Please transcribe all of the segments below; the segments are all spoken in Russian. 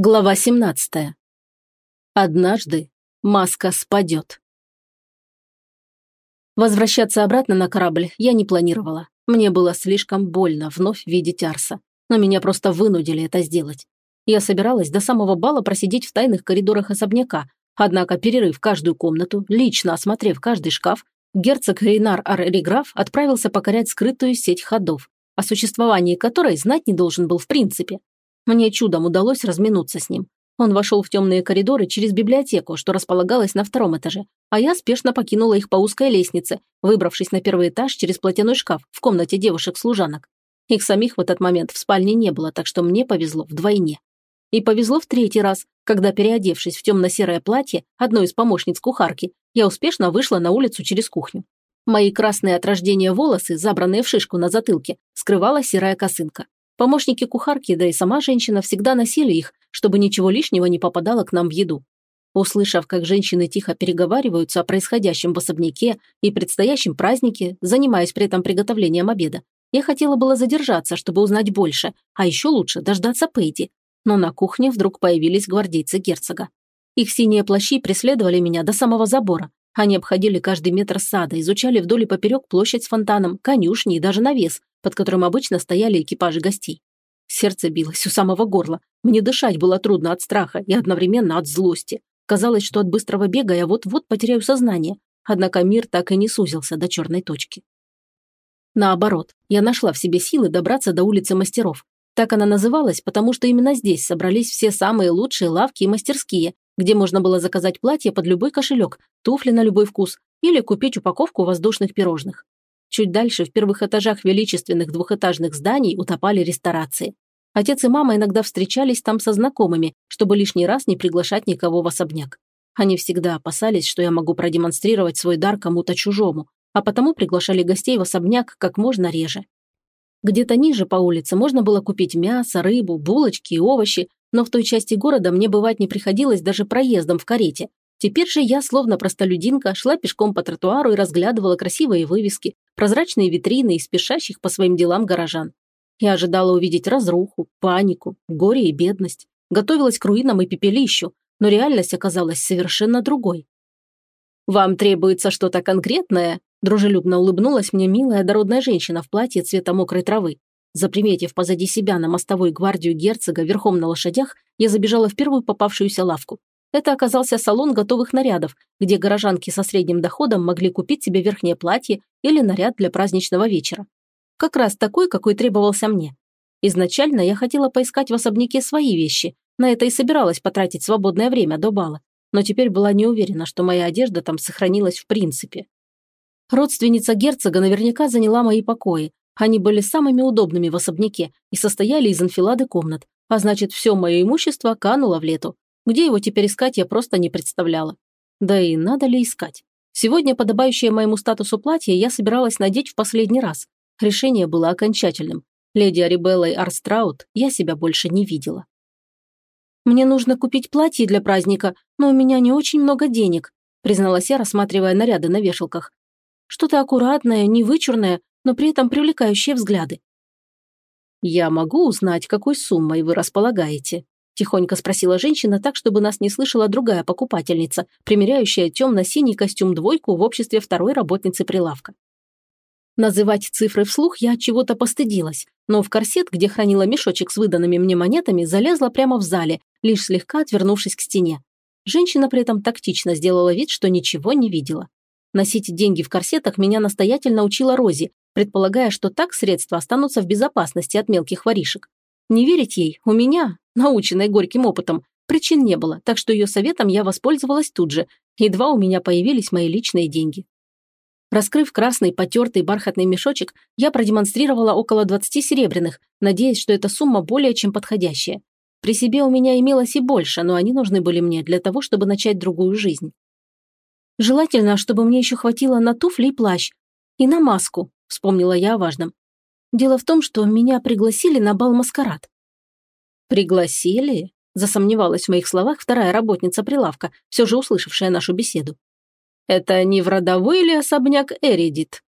Глава 17. Однажды маска спадет. Возвращаться обратно на корабль я не планировала. Мне было слишком больно вновь видеть Арса. Но меня просто вынудили это сделать. Я собиралась до самого бала просидеть в тайных коридорах особняка, однако, перерыв каждую комнату, лично осмотрев каждый шкаф, герцог Рейнар Арриграф отправился покорять скрытую сеть ходов, о существовании которой знать не должен был в принципе. Мне чудом удалось разминуться с ним. Он вошел в темные коридоры через библиотеку, что располагалась на втором этаже, а я спешно покинула их по узкой лестнице, выбравшись на первый этаж через платяной шкаф в комнате девушек-служанок. Их самих в этот момент в спальне не было, так что мне повезло вдвойне. И повезло в третий раз, когда, переодевшись в темно-серое платье, одной из помощниц кухарки, я успешно вышла на улицу через кухню. Мои красные от рождения волосы, забранные в шишку на затылке, скрывала серая косынка. Помощники кухарки, да и сама женщина всегда носили их, чтобы ничего лишнего не попадало к нам в еду. Услышав, как женщины тихо переговариваются о происходящем в особняке и предстоящем празднике, занимаясь при этом приготовлением обеда, я хотела было задержаться, чтобы узнать больше, а еще лучше дождаться Пейди. Но на кухне вдруг появились гвардейцы герцога. Их синие плащи преследовали меня до самого забора. Они обходили каждый метр сада, изучали вдоль и поперек площадь с фонтаном, конюшни и даже навес, под которым обычно стояли экипажи гостей. Сердце билось у самого горла. Мне дышать было трудно от страха и одновременно от злости. Казалось, что от быстрого бега я вот-вот потеряю сознание. Однако мир так и не сузился до черной точки. Наоборот, я нашла в себе силы добраться до улицы мастеров. Так она называлась, потому что именно здесь собрались все самые лучшие лавки и мастерские, где можно было заказать платье под любой кошелек, туфли на любой вкус или купить упаковку воздушных пирожных. Чуть дальше, в первых этажах величественных двухэтажных зданий, утопали ресторации. Отец и мама иногда встречались там со знакомыми, чтобы лишний раз не приглашать никого в особняк. Они всегда опасались, что я могу продемонстрировать свой дар кому-то чужому, а потому приглашали гостей в особняк как можно реже. Где-то ниже по улице можно было купить мясо, рыбу, булочки и овощи, но в той части города мне бывать не приходилось даже проездом в карете, Теперь же я, словно простолюдинка, шла пешком по тротуару и разглядывала красивые вывески, прозрачные витрины и спешащих по своим делам горожан. Я ожидала увидеть разруху, панику, горе и бедность. Готовилась к руинам и пепелищу, но реальность оказалась совершенно другой. «Вам требуется что-то конкретное?» Дружелюбно улыбнулась мне милая дородная женщина в платье цвета мокрой травы. Заприметив позади себя на мостовой гвардию герцога верхом на лошадях, я забежала в первую попавшуюся лавку. Это оказался салон готовых нарядов, где горожанки со средним доходом могли купить себе верхнее платье или наряд для праздничного вечера. Как раз такой, какой требовался мне. Изначально я хотела поискать в особняке свои вещи, на это и собиралась потратить свободное время до бала, но теперь была не уверена, что моя одежда там сохранилась в принципе. Родственница герцога наверняка заняла мои покои. Они были самыми удобными в особняке и состояли из анфилады комнат, а значит, все мое имущество кануло в лету. Где его теперь искать, я просто не представляла. Да и надо ли искать? Сегодня подобающее моему статусу платье я собиралась надеть в последний раз. Решение было окончательным. Леди Арибеллой Арстраут я себя больше не видела. «Мне нужно купить платье для праздника, но у меня не очень много денег», призналась я, рассматривая наряды на вешалках. «Что-то аккуратное, невычурное, но при этом привлекающее взгляды». «Я могу узнать, какой суммой вы располагаете?» Тихонько спросила женщина так, чтобы нас не слышала другая покупательница, примеряющая темно-синий костюм-двойку в обществе второй работницы прилавка. Называть цифры вслух я от чего-то постыдилась, но в корсет, где хранила мешочек с выданными мне монетами, залезла прямо в зале, лишь слегка отвернувшись к стене. Женщина при этом тактично сделала вид, что ничего не видела. Носить деньги в корсетах меня настоятельно учила Рози, предполагая, что так средства останутся в безопасности от мелких воришек. Не верить ей у меня, наученной горьким опытом, причин не было, так что ее советом я воспользовалась тут же, едва у меня появились мои личные деньги. Раскрыв красный потертый бархатный мешочек, я продемонстрировала около 20 серебряных, надеясь, что эта сумма более чем подходящая. При себе у меня имелось и больше, но они нужны были мне для того, чтобы начать другую жизнь. Желательно, чтобы мне еще хватило на туфли и плащ. И на маску, вспомнила я о важном. Дело в том, что меня пригласили на бал-маскарад. «Пригласили?» – засомневалась в моих словах вторая работница прилавка, все же услышавшая нашу беседу. «Это не в родовой ли особняк Эридит?»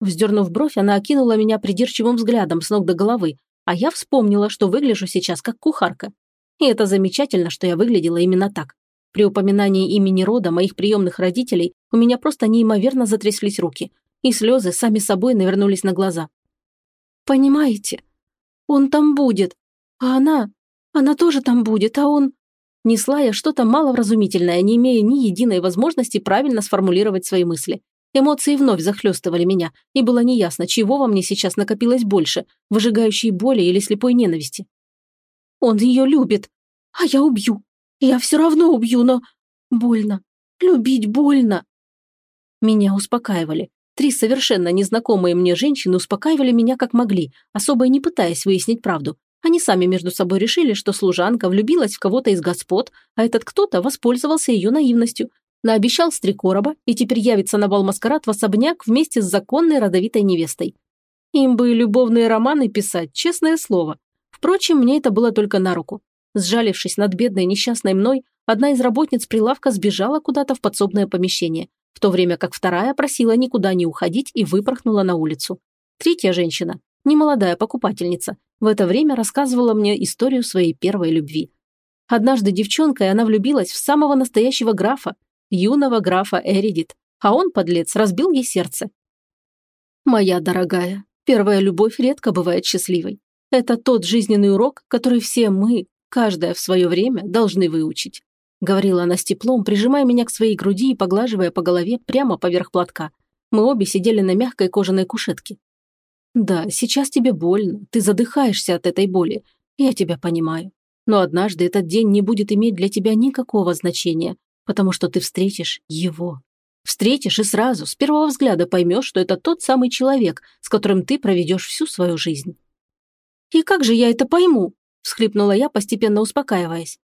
Вздернув бровь, она окинула меня придирчивым взглядом с ног до головы, а я вспомнила, что выгляжу сейчас как кухарка. И это замечательно, что я выглядела именно так. При упоминании имени рода моих приемных родителей у меня просто неимоверно затряслись руки, и слезы сами собой навернулись на глаза. «Понимаете, он там будет, а она, она тоже там будет, а он...» Несла я что-то маловразумительное, не имея ни единой возможности правильно сформулировать свои мысли. Эмоции вновь захлестывали меня, и было неясно, чего во мне сейчас накопилось больше – выжигающей боли или слепой ненависти. «Он ее любит, а я убью. Я все равно убью, но... Больно. Любить больно». Меня успокаивали. Три совершенно незнакомые мне женщины успокаивали меня как могли, особо и не пытаясь выяснить правду. Они сами между собой решили, что служанка влюбилась в кого-то из господ, а этот кто-то воспользовался ее наивностью, наобещал с три короба и теперь явится на бал маскарад в особняк вместе с законной родовитой невестой. Им бы любовные романы писать, честное слово. Впрочем, мне это было только на руку. Сжалившись над бедной несчастной мной, одна из работниц прилавка сбежала куда-то в подсобное помещение, в то время как вторая просила никуда не уходить и выпорхнула на улицу. Третья женщина, немолодая покупательница, в это время рассказывала мне историю своей первой любви. Однажды девчонкой она влюбилась в самого настоящего графа, юного графа Эридит, а он, подлец, разбил ей сердце. Моя дорогая, первая любовь редко бывает счастливой. Это тот жизненный урок, который все мы, каждая в свое время, должны выучить. Говорила она с теплом, прижимая меня к своей груди и поглаживая по голове прямо поверх платка. Мы обе сидели на мягкой кожаной кушетке. Да, сейчас тебе больно, ты задыхаешься от этой боли. Я тебя понимаю. Но однажды этот день не будет иметь для тебя никакого значения, потому что ты встретишь его. Встретишь и сразу, с первого взгляда поймешь, что это тот самый человек, с которым ты проведешь всю свою жизнь. «И как же я это пойму?» – всхлипнула я, постепенно успокаиваясь.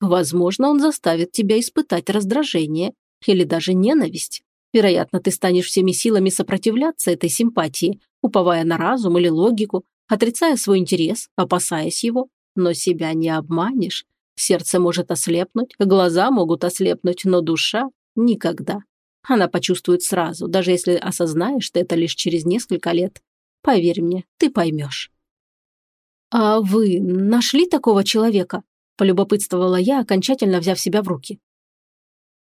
«Возможно, он заставит тебя испытать раздражение или даже ненависть. Вероятно, ты станешь всеми силами сопротивляться этой симпатии, уповая на разум или логику, отрицая свой интерес, опасаясь его, но себя не обманешь, Сердце может ослепнуть, глаза могут ослепнуть, но душа – никогда. Она почувствует сразу, даже если осознаешь ты это лишь через несколько лет. Поверь мне, ты поймешь. «А вы нашли такого человека?» – полюбопытствовала я, окончательно взяв себя в руки.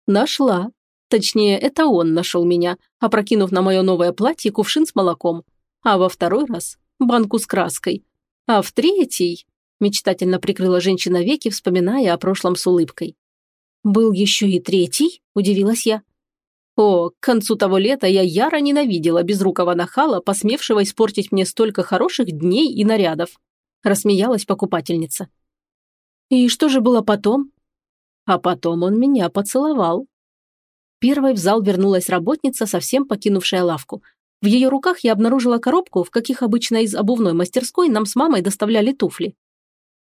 «Нашла. Точнее, это он нашел меня, опрокинув на мое новое платье кувшин с молоком. А во второй раз – банку с краской. А в третий Мечтательно прикрыла женщина веки, вспоминая о прошлом с улыбкой. «Был еще и третий?» – удивилась я. О, к концу того лета я яро ненавидела безрукого нахала, посмевшего испортить мне столько хороших дней и нарядов. Рассмеялась покупательница. И что же было потом? А потом он меня поцеловал. Первой в зал вернулась работница, совсем покинувшая лавку. В ее руках я обнаружила коробку, в каких обычно из обувной мастерской нам с мамой доставляли туфли.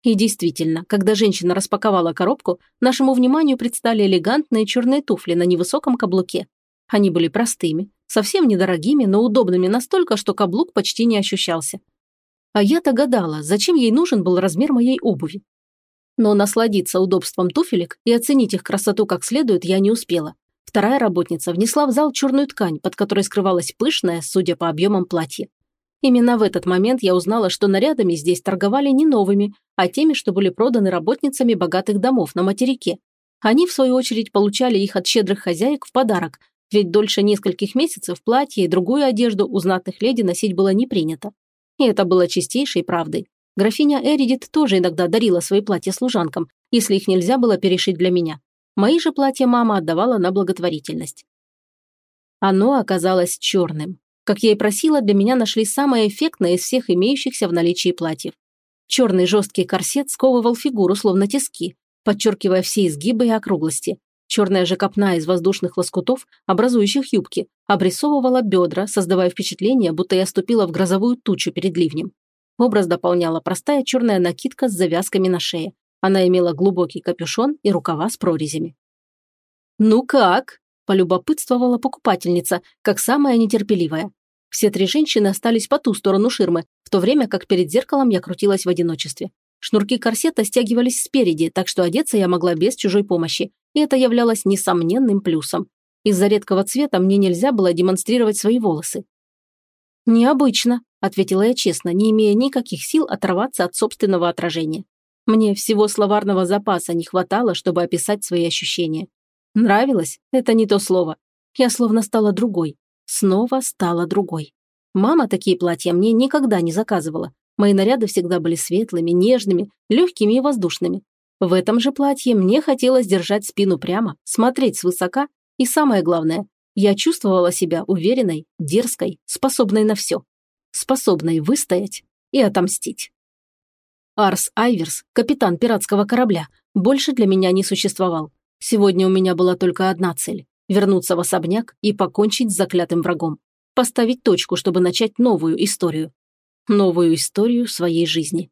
И действительно, когда женщина распаковала коробку, нашему вниманию предстали элегантные черные туфли на невысоком каблуке. Они были простыми, совсем недорогими, но удобными настолько, что каблук почти не ощущался. А я-то гадала, зачем ей нужен был размер моей обуви. Но насладиться удобством туфелек и оценить их красоту как следует я не успела. Вторая работница внесла в зал черную ткань, под которой скрывалась пышная, судя по объемам, платье. Именно в этот момент я узнала, что нарядами здесь торговали не новыми, а теми, что были проданы работницами богатых домов на материке. Они, в свою очередь, получали их от щедрых хозяек в подарок, ведь дольше нескольких месяцев платье и другую одежду у знатных леди носить было не принято. И это было чистейшей правдой. Графиня Эридит тоже иногда дарила свои платья служанкам, если их нельзя было перешить для меня. Мои же платья мама отдавала на благотворительность. Оно оказалось черным. Как я и просила, для меня нашли самое эффектное из всех имеющихся в наличии платьев. Черный жесткий корсет сковывал фигуру, словно тиски, подчеркивая все изгибы и округлости. Черная же копна из воздушных лоскутов, образующих юбки, обрисовывала бедра, создавая впечатление, будто я ступила в грозовую тучу перед ливнем. Образ дополняла простая черная накидка с завязками на шее. Она имела глубокий капюшон и рукава с прорезями. «Ну как?» полюбопытствовала покупательница, как самая нетерпеливая. Все три женщины остались по ту сторону ширмы, в то время как перед зеркалом я крутилась в одиночестве. Шнурки корсета стягивались спереди, так что одеться я могла без чужой помощи, и это являлось несомненным плюсом. Из-за редкого цвета мне нельзя было демонстрировать свои волосы. «Необычно», – ответила я честно, не имея никаких сил оторваться от собственного отражения. Мне всего словарного запаса не хватало, чтобы описать свои ощущения. Нравилось? Это не то слово. Я словно стала другой. Снова стала другой. Мама такие платья мне никогда не заказывала. Мои наряды всегда были светлыми, нежными, легкими и воздушными. В этом же платье мне хотелось держать спину прямо, смотреть свысока, и самое главное, я чувствовала себя уверенной, дерзкой, способной на все. Способной выстоять и отомстить. Арс Айверс, капитан пиратского корабля, больше для меня не существовал. Сегодня у меня была только одна цель – вернуться в особняк и покончить с заклятым врагом. Поставить точку, чтобы начать новую историю. Новую историю своей жизни.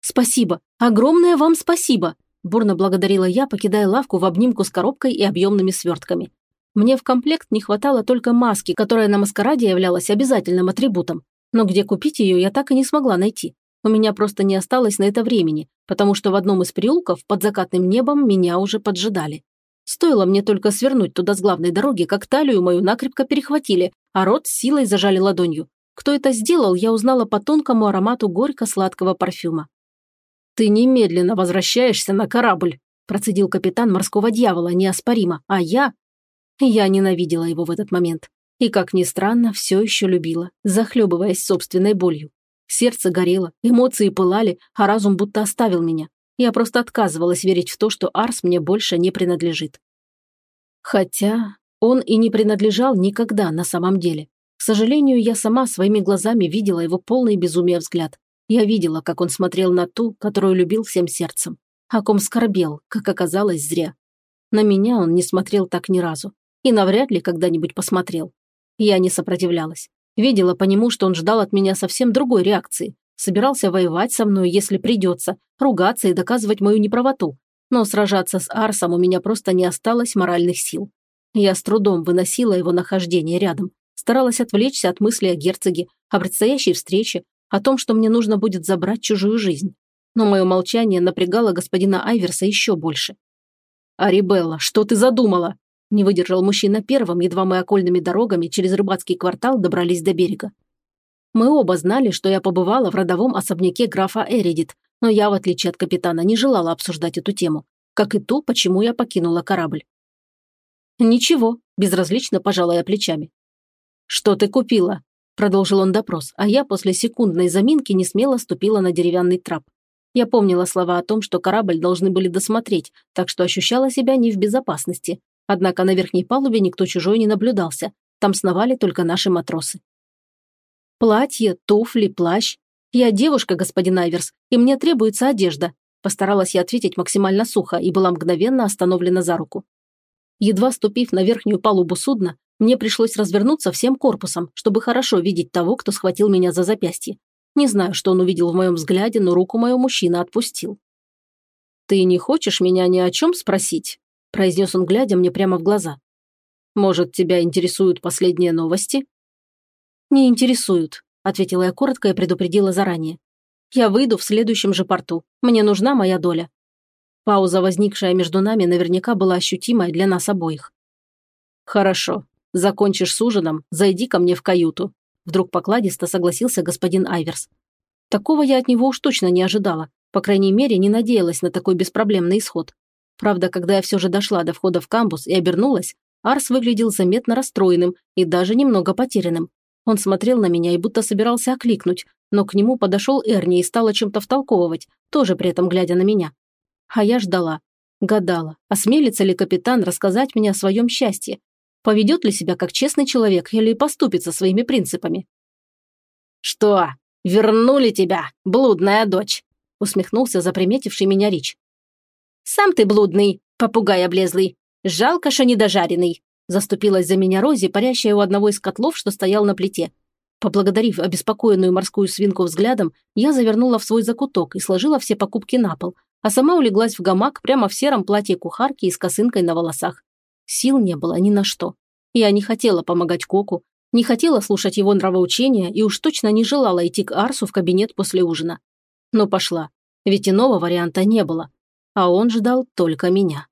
«Спасибо! Огромное вам спасибо!» – бурно благодарила я, покидая лавку в обнимку с коробкой и объемными свертками. Мне в комплект не хватало только маски, которая на маскараде являлась обязательным атрибутом. Но где купить ее, я так и не смогла найти. У меня просто не осталось на это времени, потому что в одном из переулков под закатным небом меня уже поджидали. Стоило мне только свернуть туда с главной дороги, как талию мою накрепко перехватили, а рот силой зажали ладонью. Кто это сделал, я узнала по тонкому аромату горько-сладкого парфюма. «Ты немедленно возвращаешься на корабль», процедил капитан морского дьявола неоспоримо, а я... Я ненавидела его в этот момент. И, как ни странно, все еще любила, захлебываясь собственной болью. Сердце горело, эмоции пылали, а разум будто оставил меня. Я просто отказывалась верить в то, что Арс мне больше не принадлежит. Хотя он и не принадлежал никогда на самом деле. К сожалению, я сама своими глазами видела его полный безумия взгляд. Я видела, как он смотрел на ту, которую любил всем сердцем. О ком скорбел, как оказалось, зря. На меня он не смотрел так ни разу. И навряд ли когда-нибудь посмотрел. Я не сопротивлялась. Видела по нему, что он ждал от меня совсем другой реакции. Собирался воевать со мной, если придется, ругаться и доказывать мою неправоту. Но сражаться с Арсом у меня просто не осталось моральных сил. Я с трудом выносила его нахождение рядом. Старалась отвлечься от мысли о герцоге, о предстоящей встрече, о том, что мне нужно будет забрать чужую жизнь. Но мое молчание напрягало господина Айверса еще больше. «Арибелла, что ты задумала?» Не выдержал мужчина первым, едва мы окольными дорогами через рыбацкий квартал добрались до берега. Мы оба знали, что я побывала в родовом особняке графа Эридит, но я, в отличие от капитана, не желала обсуждать эту тему, как и то, почему я покинула корабль. «Ничего», – безразлично пожала я плечами. «Что ты купила?» – продолжил он допрос, а я после секундной заминки не смело ступила на деревянный трап. Я помнила слова о том, что корабль должны были досмотреть, так что ощущала себя не в безопасности, Однако на верхней палубе никто чужой не наблюдался. Там сновали только наши матросы. Платье, туфли, плащ. Я девушка, господин Айверс, и мне требуется одежда. Постаралась я ответить максимально сухо и была мгновенно остановлена за руку. Едва ступив на верхнюю палубу судна, мне пришлось развернуться всем корпусом, чтобы хорошо видеть того, кто схватил меня за запястье. Не знаю, что он увидел в моем взгляде, но руку мою мужчина отпустил. «Ты не хочешь меня ни о чем спросить?» Произнес он, глядя мне прямо в глаза. «Может, тебя интересуют последние новости?» «Не интересуют», – ответила я коротко и предупредила заранее. «Я выйду в следующем же порту. Мне нужна моя доля». Пауза, возникшая между нами, наверняка была ощутимой для нас обоих. «Хорошо. Закончишь с ужином, зайди ко мне в каюту», – вдруг покладисто согласился господин Айверс. Такого я от него уж точно не ожидала. По крайней мере, не надеялась на такой беспроблемный исход. Правда, когда я все же дошла до входа в камбус и обернулась, Арс выглядел заметно расстроенным и даже немного потерянным. Он смотрел на меня и будто собирался окликнуть, но к нему подошел Эрни и стал чем-то втолковывать, тоже при этом глядя на меня. А я ждала, гадала, осмелится ли капитан рассказать мне о своем счастье, поведет ли себя как честный человек или поступится своими принципами. «Что, вернули тебя, блудная дочь?» усмехнулся заприметивший меня Рич. «Сам ты блудный, попугай облезлый. Жалко, что недожаренный», заступилась за меня Рози, парящая у одного из котлов, что стоял на плите. Поблагодарив обеспокоенную морскую свинку взглядом, я завернула в свой закуток и сложила все покупки на пол, а сама улеглась в гамак прямо в сером платье кухарки и с косынкой на волосах. Сил не было ни на что. Я не хотела помогать Коку, не хотела слушать его нравоучения и уж точно не желала идти к Арсу в кабинет после ужина. Но пошла, ведь иного варианта не было а он ждал только меня.